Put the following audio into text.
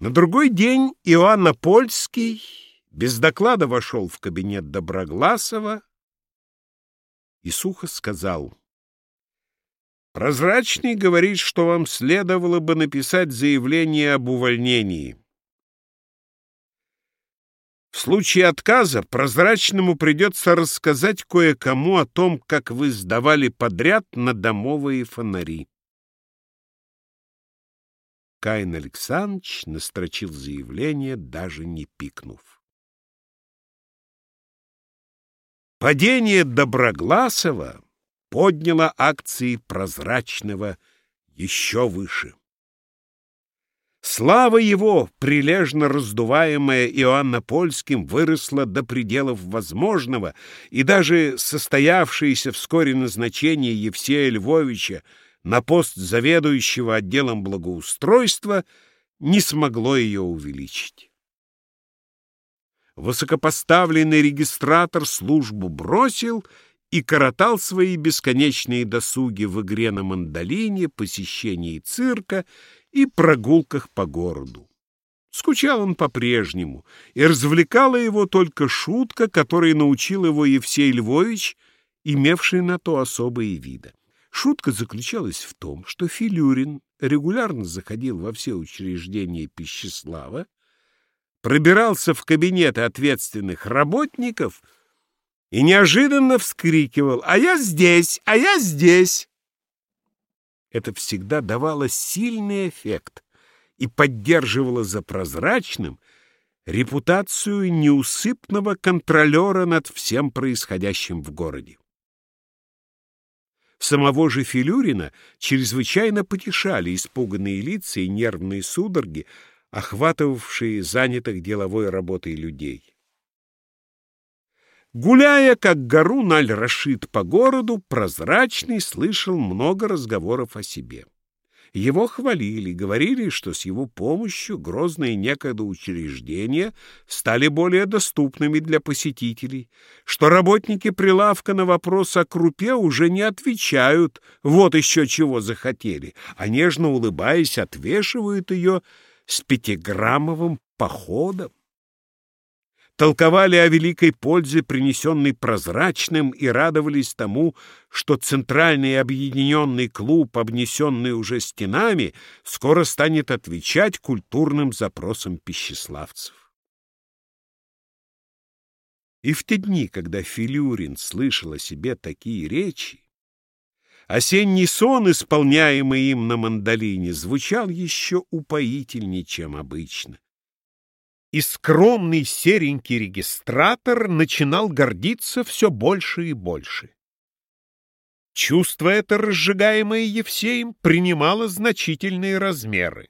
На другой день Иоанна Польский без доклада вошел в кабинет Доброгласова и сухо сказал. «Прозрачный говорит, что вам следовало бы написать заявление об увольнении. В случае отказа прозрачному придется рассказать кое-кому о том, как вы сдавали подряд на домовые фонари. Каин Александрович настрочил заявление, даже не пикнув. Падение Доброгласова подняло акции прозрачного еще выше. Слава его, прилежно раздуваемая Иоанна Польским, выросла до пределов возможного, и даже состоявшееся вскоре назначение Евсея Львовича на пост заведующего отделом благоустройства не смогло ее увеличить. Высокопоставленный регистратор службу бросил и коротал свои бесконечные досуги в игре на мандолине, посещении цирка и прогулках по городу. Скучал он по-прежнему, и развлекала его только шутка, которой научил его Евсей Львович, имевший на то особые виды. Шутка заключалась в том, что Филюрин регулярно заходил во все учреждения Пищеслава, пробирался в кабинеты ответственных работников и неожиданно вскрикивал «А я здесь! А я здесь!» Это всегда давало сильный эффект и поддерживало за прозрачным репутацию неусыпного контролера над всем происходящим в городе. Самого же Филюрина чрезвычайно потешали испуганные лица и нервные судороги, охватывавшие занятых деловой работой людей. Гуляя, как гору Наль-Рашид по городу, прозрачный слышал много разговоров о себе. Его хвалили, говорили, что с его помощью грозные некогда учреждения стали более доступными для посетителей, что работники прилавка на вопрос о крупе уже не отвечают «вот еще чего захотели», а нежно улыбаясь отвешивают ее с пятиграммовым походом толковали о великой пользе, принесенной прозрачным, и радовались тому, что центральный объединенный клуб, обнесенный уже стенами, скоро станет отвечать культурным запросам пищеславцев. И в те дни, когда Филюрин слышал о себе такие речи, осенний сон, исполняемый им на мандолине, звучал еще упоительнее, чем обычно и скромный серенький регистратор начинал гордиться все больше и больше. Чувство это, разжигаемое Евсеем, принимало значительные размеры.